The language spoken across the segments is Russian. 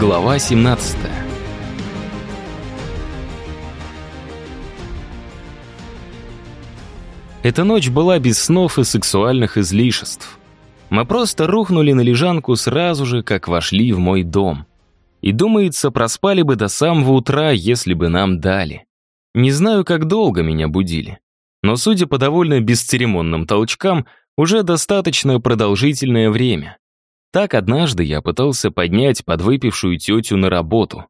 Глава 17 Эта ночь была без снов и сексуальных излишеств. Мы просто рухнули на лежанку сразу же, как вошли в мой дом. И, думается, проспали бы до самого утра, если бы нам дали. Не знаю, как долго меня будили. Но, судя по довольно бесцеремонным толчкам, уже достаточно продолжительное время. Так однажды я пытался поднять подвыпившую тетю на работу.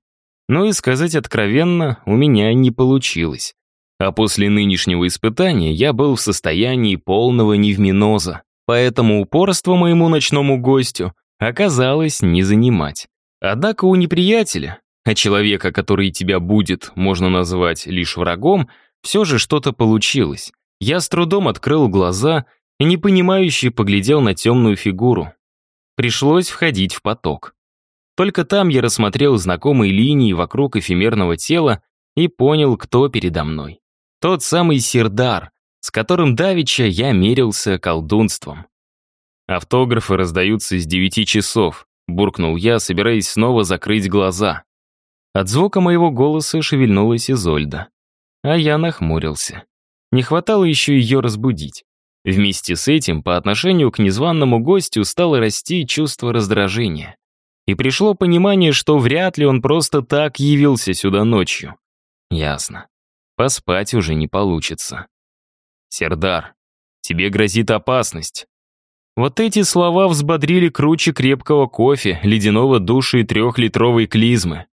Но и сказать откровенно, у меня не получилось. А после нынешнего испытания я был в состоянии полного невминоза, поэтому упорство моему ночному гостю оказалось не занимать. Однако у неприятеля, а человека, который тебя будет, можно назвать лишь врагом, все же что-то получилось. Я с трудом открыл глаза и непонимающе поглядел на темную фигуру. Пришлось входить в поток. Только там я рассмотрел знакомые линии вокруг эфемерного тела и понял, кто передо мной. Тот самый Сердар, с которым давеча я мерился колдунством. Автографы раздаются с девяти часов, буркнул я, собираясь снова закрыть глаза. От звука моего голоса шевельнулась Изольда. А я нахмурился. Не хватало еще ее разбудить. Вместе с этим по отношению к незваному гостю стало расти чувство раздражения. И пришло понимание, что вряд ли он просто так явился сюда ночью. Ясно. Поспать уже не получится. «Сердар, тебе грозит опасность». Вот эти слова взбодрили круче крепкого кофе, ледяного душа и трехлитровой клизмы.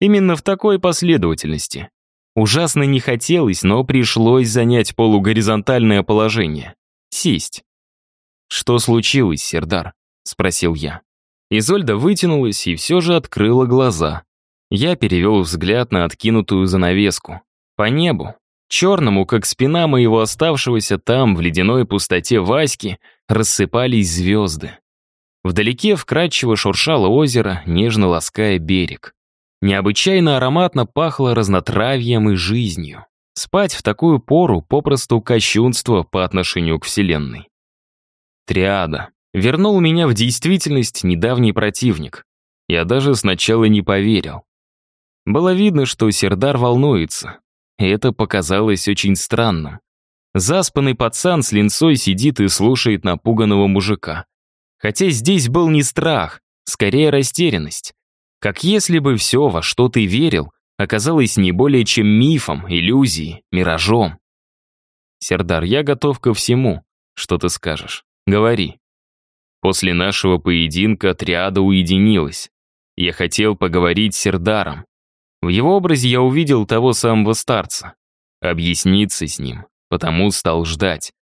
Именно в такой последовательности. Ужасно не хотелось, но пришлось занять полугоризонтальное положение. Сесть. «Что случилось, Сердар?» — спросил я. Изольда вытянулась и все же открыла глаза. Я перевел взгляд на откинутую занавеску. По небу, черному, как спина моего оставшегося там, в ледяной пустоте Васьки, рассыпались звезды. Вдалеке вкрадчиво шуршало озеро, нежно лаская берег. Необычайно ароматно пахло разнотравьем и жизнью. Спать в такую пору попросту кощунство по отношению к Вселенной. Триада. Вернул меня в действительность недавний противник. Я даже сначала не поверил. Было видно, что Сердар волнуется. И это показалось очень странным. Заспанный пацан с линцой сидит и слушает напуганного мужика. Хотя здесь был не страх, скорее растерянность. Как если бы все, во что ты верил, оказалось не более чем мифом, иллюзией, миражом. Сердар, я готов ко всему. Что ты скажешь? Говори. После нашего поединка триада уединилась. Я хотел поговорить с Сердаром. В его образе я увидел того самого старца. Объясниться с ним, потому стал ждать.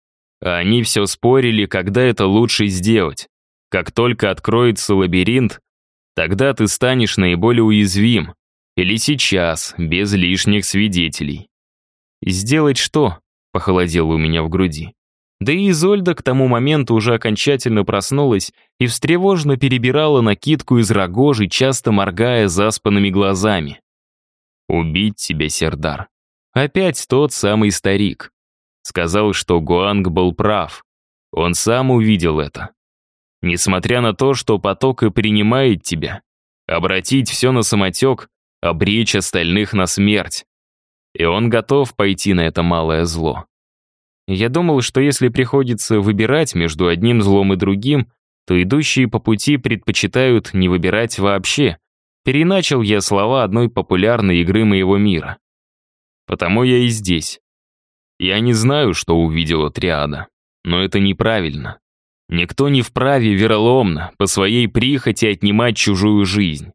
А они все спорили, когда это лучше сделать. Как только откроется лабиринт, Тогда ты станешь наиболее уязвим. Или сейчас, без лишних свидетелей. «Сделать что?» — похолодело у меня в груди. Да и Изольда к тому моменту уже окончательно проснулась и встревожно перебирала накидку из рогожи, часто моргая заспанными глазами. «Убить тебя, Сердар». Опять тот самый старик. Сказал, что Гуанг был прав. Он сам увидел это. Несмотря на то, что поток и принимает тебя, обратить все на самотек, обречь остальных на смерть. И он готов пойти на это малое зло. Я думал, что если приходится выбирать между одним злом и другим, то идущие по пути предпочитают не выбирать вообще. Переначал я слова одной популярной игры моего мира. Потому я и здесь. Я не знаю, что увидела Триада, но это неправильно. Никто не вправе вероломно, по своей прихоти отнимать чужую жизнь.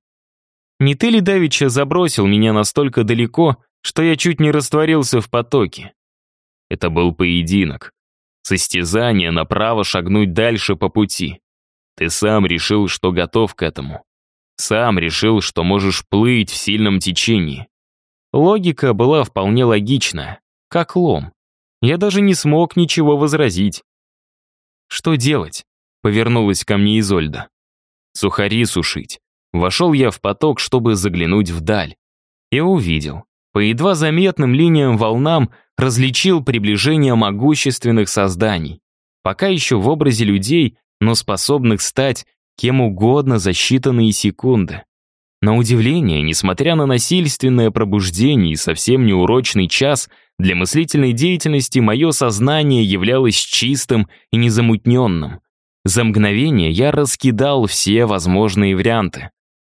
Не ты ли давеча забросил меня настолько далеко, что я чуть не растворился в потоке? Это был поединок. Состязание на право шагнуть дальше по пути. Ты сам решил, что готов к этому. Сам решил, что можешь плыть в сильном течении. Логика была вполне логичная, как лом. Я даже не смог ничего возразить. «Что делать?» — повернулась ко мне Изольда. «Сухари сушить». Вошел я в поток, чтобы заглянуть вдаль. И увидел. По едва заметным линиям волнам различил приближение могущественных созданий. Пока еще в образе людей, но способных стать кем угодно за считанные секунды. На удивление, несмотря на насильственное пробуждение и совсем неурочный час, для мыслительной деятельности мое сознание являлось чистым и незамутненным. За мгновение я раскидал все возможные варианты.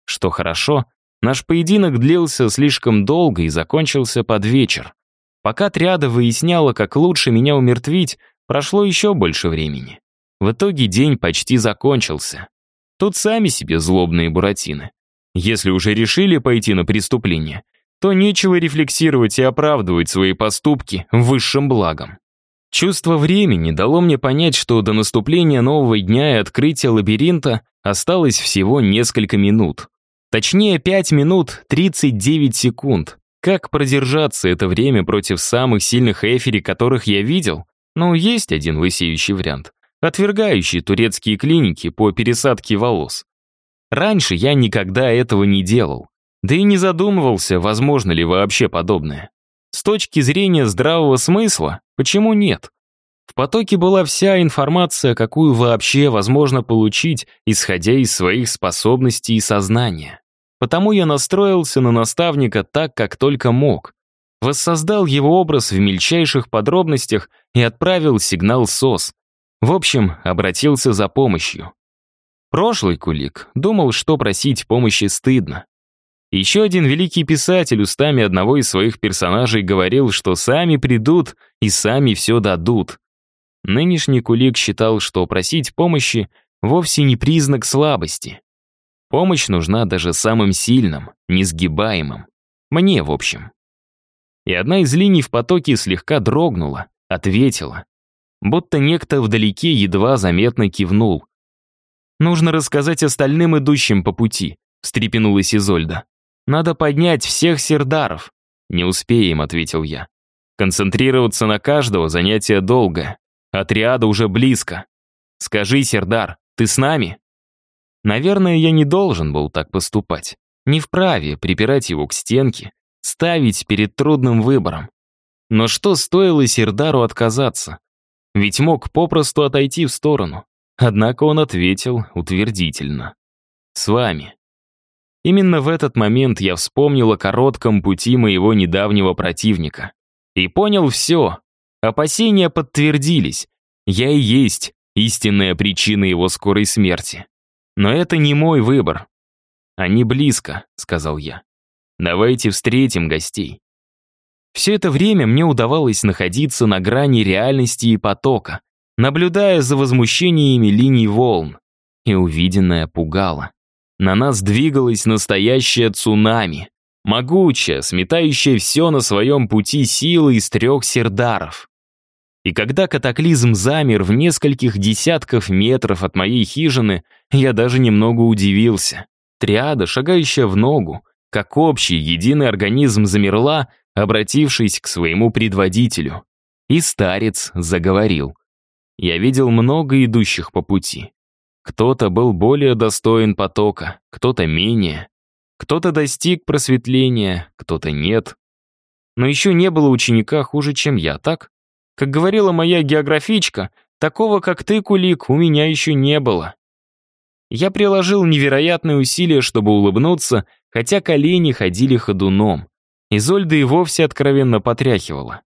Что хорошо, наш поединок длился слишком долго и закончился под вечер. Пока триада выясняла, как лучше меня умертвить, прошло еще больше времени. В итоге день почти закончился. Тут сами себе злобные буратины. Если уже решили пойти на преступление, то нечего рефлексировать и оправдывать свои поступки высшим благом. Чувство времени дало мне понять, что до наступления нового дня и открытия лабиринта осталось всего несколько минут. Точнее, 5 минут 39 секунд. Как продержаться это время против самых сильных эфири, которых я видел? Ну, есть один лысеющий вариант, отвергающий турецкие клиники по пересадке волос. Раньше я никогда этого не делал. Да и не задумывался, возможно ли вообще подобное. С точки зрения здравого смысла, почему нет? В потоке была вся информация, какую вообще возможно получить, исходя из своих способностей и сознания. Потому я настроился на наставника так, как только мог. Воссоздал его образ в мельчайших подробностях и отправил сигнал СОС. В общем, обратился за помощью. Прошлый кулик думал, что просить помощи стыдно. Еще один великий писатель устами одного из своих персонажей говорил, что сами придут и сами все дадут. Нынешний кулик считал, что просить помощи вовсе не признак слабости. Помощь нужна даже самым сильным, несгибаемым. Мне, в общем. И одна из линий в потоке слегка дрогнула, ответила. Будто некто вдалеке едва заметно кивнул. «Нужно рассказать остальным идущим по пути», — встрепенулась Изольда. «Надо поднять всех сердаров». «Не успеем», — ответил я. «Концентрироваться на каждого занятие долго. Отряда уже близко. Скажи, Сердар, ты с нами?» Наверное, я не должен был так поступать. Не вправе припирать его к стенке, ставить перед трудным выбором. Но что стоило Сердару отказаться? Ведь мог попросту отойти в сторону. Однако он ответил утвердительно. «С вами». Именно в этот момент я вспомнил о коротком пути моего недавнего противника. И понял все. Опасения подтвердились. Я и есть истинная причина его скорой смерти. Но это не мой выбор. «Они близко», — сказал я. «Давайте встретим гостей». Все это время мне удавалось находиться на грани реальности и потока, наблюдая за возмущениями линий волн. И увиденное пугало. На нас двигалась настоящая цунами. Могучая, сметающая все на своем пути силы из трех сердаров. И когда катаклизм замер в нескольких десятков метров от моей хижины, я даже немного удивился. Триада, шагающая в ногу, как общий, единый организм замерла, обратившись к своему предводителю. И старец заговорил. Я видел много идущих по пути. Кто-то был более достоин потока, кто-то менее. Кто-то достиг просветления, кто-то нет. Но еще не было ученика хуже, чем я, так? Как говорила моя географичка, такого, как ты, Кулик, у меня еще не было. Я приложил невероятные усилия, чтобы улыбнуться, хотя колени ходили ходуном. Изольда и вовсе откровенно потряхивала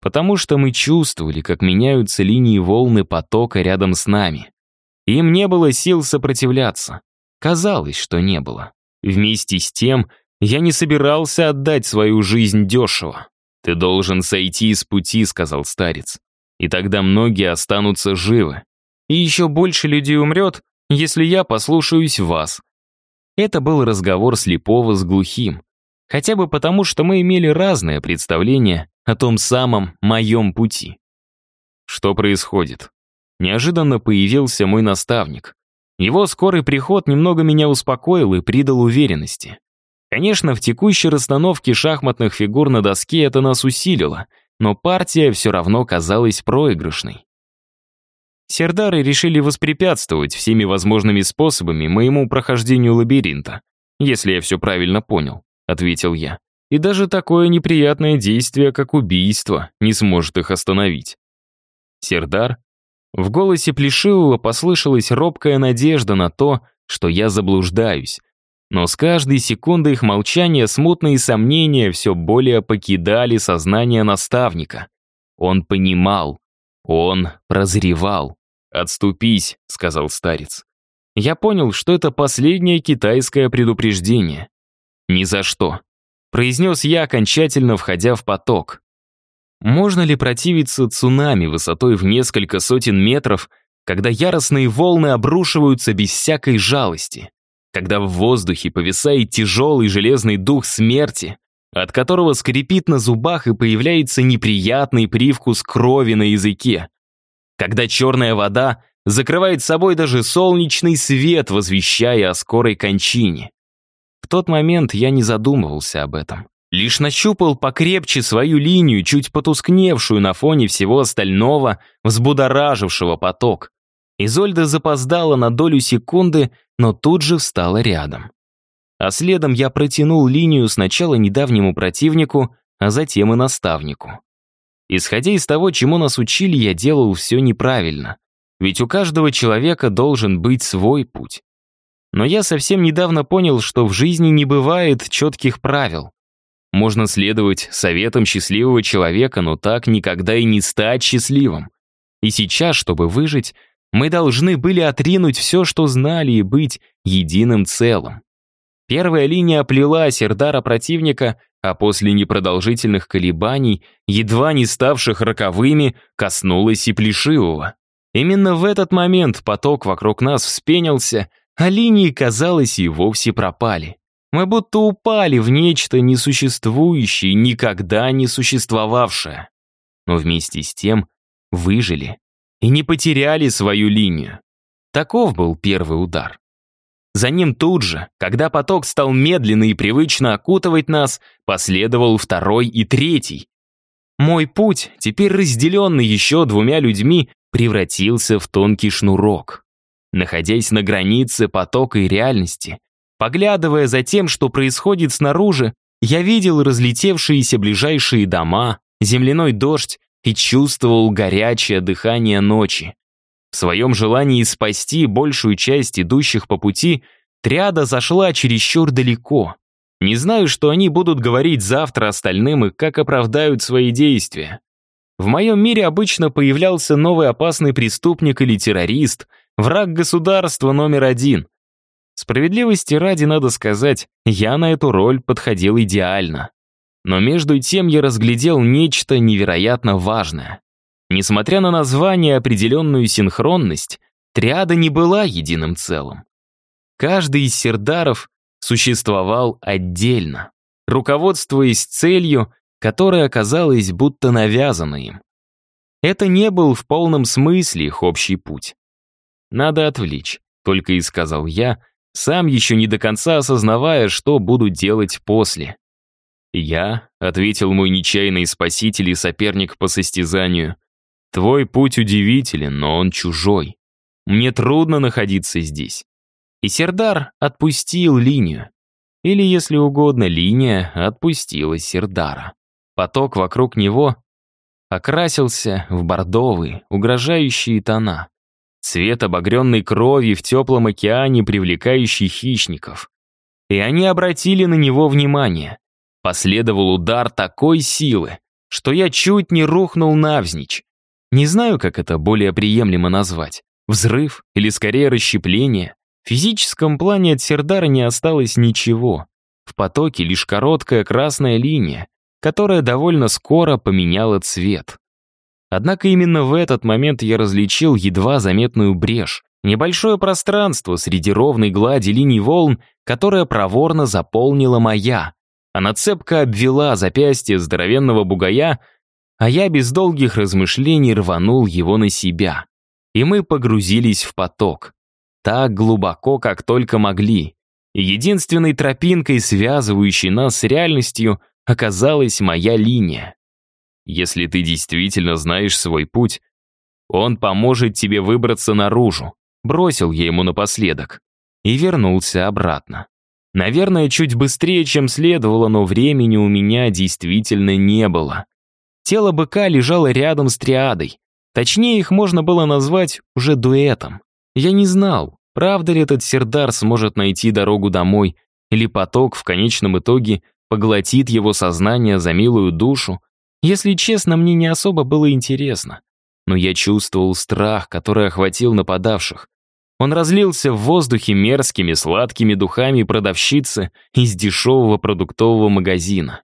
потому что мы чувствовали, как меняются линии волны потока рядом с нами. Им не было сил сопротивляться. Казалось, что не было. Вместе с тем, я не собирался отдать свою жизнь дешево. «Ты должен сойти с пути», — сказал старец. «И тогда многие останутся живы. И еще больше людей умрет, если я послушаюсь вас». Это был разговор слепого с глухим. Хотя бы потому, что мы имели разное представление о том самом моем пути. Что происходит? Неожиданно появился мой наставник. Его скорый приход немного меня успокоил и придал уверенности. Конечно, в текущей расстановке шахматных фигур на доске это нас усилило, но партия все равно казалась проигрышной. Сердары решили воспрепятствовать всеми возможными способами моему прохождению лабиринта, если я все правильно понял, ответил я. И даже такое неприятное действие, как убийство, не сможет их остановить. Сердар? В голосе Плешивого послышалась робкая надежда на то, что я заблуждаюсь. Но с каждой секундой их молчания смутные сомнения все более покидали сознание наставника. Он понимал, он прозревал. «Отступись», — сказал старец. Я понял, что это последнее китайское предупреждение. «Ни за что», — произнес я, окончательно входя в поток. Можно ли противиться цунами высотой в несколько сотен метров, когда яростные волны обрушиваются без всякой жалости? Когда в воздухе повисает тяжелый железный дух смерти, от которого скрипит на зубах и появляется неприятный привкус крови на языке, когда черная вода закрывает собой даже солнечный свет, возвещая о скорой кончине. В тот момент я не задумывался об этом. Лишь нащупал покрепче свою линию, чуть потускневшую на фоне всего остального, взбудоражившего поток. Изольда запоздала на долю секунды, но тут же встала рядом. А следом я протянул линию сначала недавнему противнику, а затем и наставнику. Исходя из того, чему нас учили, я делал все неправильно. Ведь у каждого человека должен быть свой путь. Но я совсем недавно понял, что в жизни не бывает четких правил. Можно следовать советам счастливого человека, но так никогда и не стать счастливым. И сейчас, чтобы выжить, мы должны были отринуть все, что знали, и быть единым целым. Первая линия оплела Сердара противника, а после непродолжительных колебаний, едва не ставших роковыми, коснулась и Плешивого. Именно в этот момент поток вокруг нас вспенился, а линии, казалось, и вовсе пропали. Мы будто упали в нечто несуществующее, никогда не существовавшее. Но вместе с тем выжили и не потеряли свою линию. Таков был первый удар. За ним тут же, когда поток стал медленно и привычно окутывать нас, последовал второй и третий. Мой путь, теперь разделенный еще двумя людьми, превратился в тонкий шнурок. Находясь на границе потока и реальности, поглядывая за тем, что происходит снаружи, я видел разлетевшиеся ближайшие дома, земляной дождь и чувствовал горячее дыхание ночи. В своем желании спасти большую часть идущих по пути, триада зашла чересчур далеко. Не знаю, что они будут говорить завтра остальным и как оправдают свои действия. В моем мире обычно появлялся новый опасный преступник или террорист, враг государства номер один. Справедливости ради, надо сказать, я на эту роль подходил идеально. Но между тем я разглядел нечто невероятно важное. Несмотря на название определенную синхронность, триада не была единым целым. Каждый из сердаров существовал отдельно, руководствуясь целью, которая оказалась будто навязана им. Это не был в полном смысле их общий путь. «Надо отвлечь», — только и сказал я, сам еще не до конца осознавая, что буду делать после. «Я», — ответил мой нечаянный спаситель и соперник по состязанию, «твой путь удивителен, но он чужой. Мне трудно находиться здесь». И Сердар отпустил линию. Или, если угодно, линия отпустила Сердара. Поток вокруг него окрасился в бордовые, угрожающие тона. Цвет обогренной крови в теплом океане, привлекающий хищников. И они обратили на него внимание. Последовал удар такой силы, что я чуть не рухнул навзничь. Не знаю, как это более приемлемо назвать. Взрыв или скорее расщепление. В физическом плане от Сердара не осталось ничего. В потоке лишь короткая красная линия, которая довольно скоро поменяла цвет. Однако именно в этот момент я различил едва заметную брешь, небольшое пространство среди ровной глади линий волн, которое проворно заполнила моя, она цепко обвела запястье здоровенного бугая, а я без долгих размышлений рванул его на себя. И мы погрузились в поток. Так глубоко, как только могли. Единственной тропинкой, связывающей нас с реальностью, оказалась моя линия. Если ты действительно знаешь свой путь, он поможет тебе выбраться наружу, бросил я ему напоследок и вернулся обратно. Наверное, чуть быстрее, чем следовало, но времени у меня действительно не было. Тело быка лежало рядом с триадой. Точнее, их можно было назвать уже дуэтом. Я не знал, правда ли этот сердар сможет найти дорогу домой, или поток в конечном итоге поглотит его сознание за милую душу, если честно, мне не особо было интересно. Но я чувствовал страх, который охватил нападавших. Он разлился в воздухе мерзкими сладкими духами продавщицы из дешевого продуктового магазина.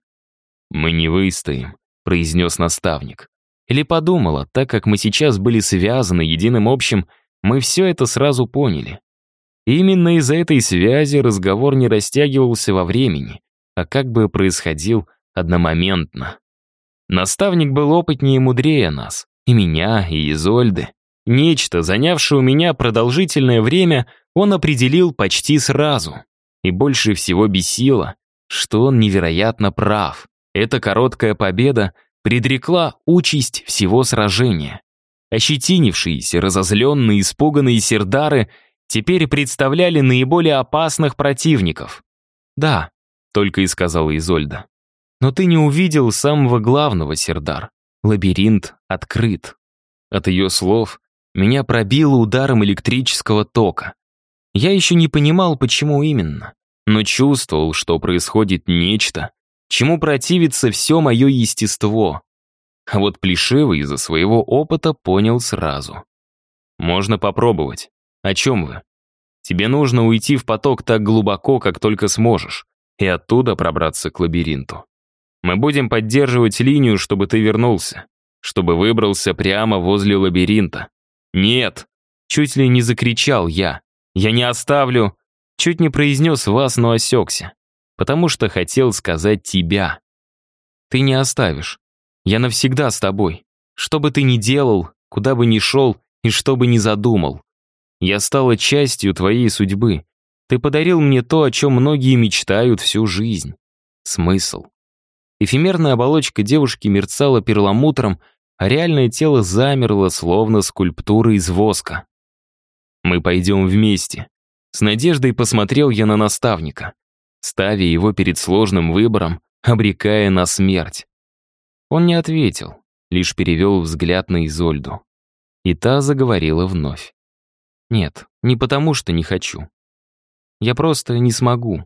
«Мы не выстоим», — произнес наставник. Или подумала, так как мы сейчас были связаны единым общим, мы все это сразу поняли. именно из-за этой связи разговор не растягивался во времени, а как бы происходил одномоментно. Наставник был опытнее и мудрее нас, и меня, и Изольды. Нечто, занявшее у меня продолжительное время, он определил почти сразу. И больше всего бесило, что он невероятно прав. Эта короткая победа предрекла участь всего сражения. Ощетинившиеся, разозленные, испуганные сердары теперь представляли наиболее опасных противников. «Да», — только и сказала Изольда. «Но ты не увидел самого главного, Сердар. Лабиринт открыт». От ее слов меня пробило ударом электрического тока. Я еще не понимал, почему именно, но чувствовал, что происходит нечто, чему противится все мое естество. А вот Плешивый из-за своего опыта понял сразу. «Можно попробовать. О чем вы? Тебе нужно уйти в поток так глубоко, как только сможешь, и оттуда пробраться к лабиринту. Мы будем поддерживать линию, чтобы ты вернулся, чтобы выбрался прямо возле лабиринта. Нет!» Чуть ли не закричал я. «Я не оставлю!» Чуть не произнес вас, но осекся. Потому что хотел сказать тебя. Ты не оставишь. Я навсегда с тобой. Что бы ты ни делал, куда бы ни шел и что бы ни задумал. Я стала частью твоей судьбы. Ты подарил мне то, о чем многие мечтают всю жизнь. Смысл. Эфемерная оболочка девушки мерцала перламутром, а реальное тело замерло, словно скульптура из воска. «Мы пойдем вместе». С надеждой посмотрел я на наставника, ставя его перед сложным выбором, обрекая на смерть. Он не ответил, лишь перевел взгляд на Изольду. И та заговорила вновь. «Нет, не потому что не хочу. Я просто не смогу.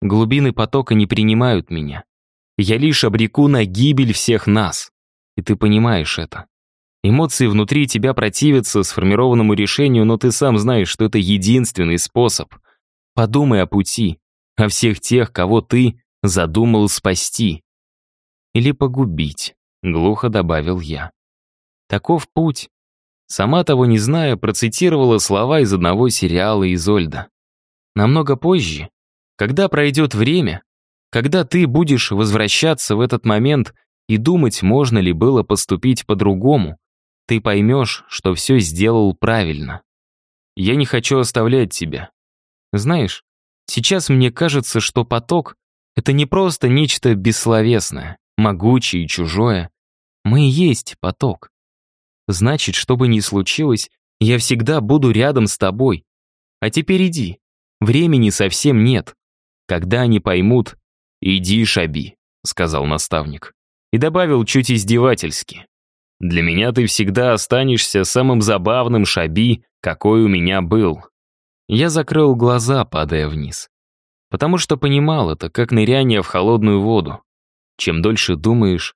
Глубины потока не принимают меня. Я лишь обреку на гибель всех нас. И ты понимаешь это. Эмоции внутри тебя противятся сформированному решению, но ты сам знаешь, что это единственный способ. Подумай о пути, о всех тех, кого ты задумал спасти. Или погубить, глухо добавил я. Таков путь. Сама того не зная, процитировала слова из одного сериала Изольда. Намного позже, когда пройдет время, когда ты будешь возвращаться в этот момент и думать, можно ли было поступить по-другому, ты поймешь, что все сделал правильно. Я не хочу оставлять тебя. Знаешь, сейчас мне кажется, что поток — это не просто нечто бессловесное, могучее и чужое. Мы и есть поток. Значит, что бы ни случилось, я всегда буду рядом с тобой. А теперь иди. Времени совсем нет. Когда они поймут, «Иди, Шаби», — сказал наставник. И добавил чуть издевательски. «Для меня ты всегда останешься самым забавным Шаби, какой у меня был». Я закрыл глаза, падая вниз. Потому что понимал это, как ныряние в холодную воду. Чем дольше думаешь,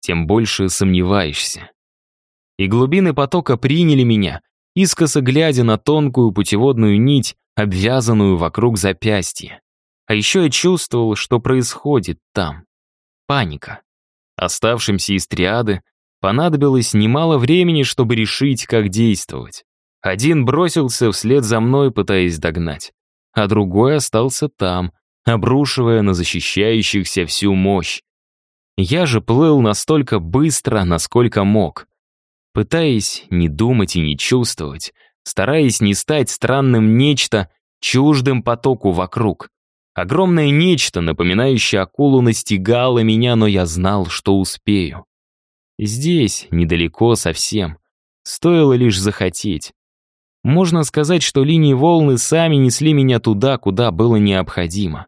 тем больше сомневаешься. И глубины потока приняли меня, искоса глядя на тонкую путеводную нить, обвязанную вокруг запястья. А еще я чувствовал, что происходит там. Паника. Оставшимся из триады понадобилось немало времени, чтобы решить, как действовать. Один бросился вслед за мной, пытаясь догнать, а другой остался там, обрушивая на защищающихся всю мощь. Я же плыл настолько быстро, насколько мог, пытаясь не думать и не чувствовать, стараясь не стать странным нечто, чуждым потоку вокруг. Огромное нечто, напоминающее акулу, настигало меня, но я знал, что успею. Здесь, недалеко совсем. Стоило лишь захотеть. Можно сказать, что линии волны сами несли меня туда, куда было необходимо.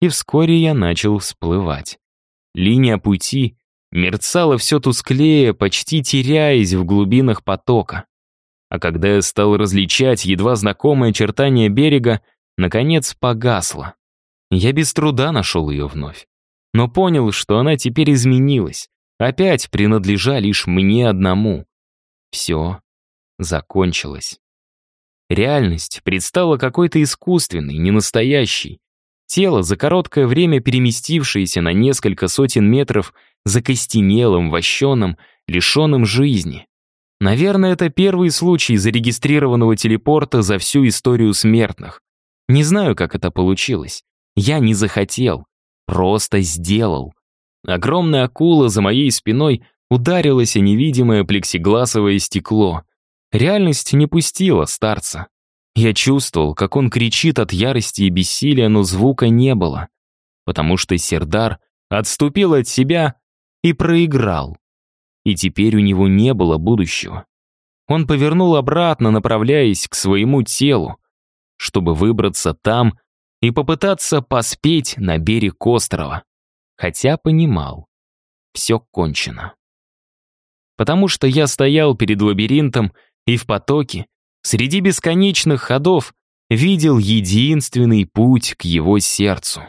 И вскоре я начал всплывать. Линия пути мерцала все тусклее, почти теряясь в глубинах потока. А когда я стал различать едва знакомые очертания берега, наконец погасла. Я без труда нашел ее вновь. Но понял, что она теперь изменилась. Опять принадлежа лишь мне одному. Все закончилось. Реальность предстала какой-то искусственной, ненастоящей. Тело, за короткое время переместившееся на несколько сотен метров, закостенелым, вощеным, лишенным жизни. Наверное, это первый случай зарегистрированного телепорта за всю историю смертных. Не знаю, как это получилось. Я не захотел, просто сделал. Огромная акула за моей спиной ударилась о невидимое плексигласовое стекло. Реальность не пустила старца. Я чувствовал, как он кричит от ярости и бессилия, но звука не было, потому что Сердар отступил от себя и проиграл. И теперь у него не было будущего. Он повернул обратно, направляясь к своему телу, чтобы выбраться там и попытаться поспеть на берег острова. Хотя понимал, все кончено. Потому что я стоял перед лабиринтом и в потоке, среди бесконечных ходов, видел единственный путь к его сердцу.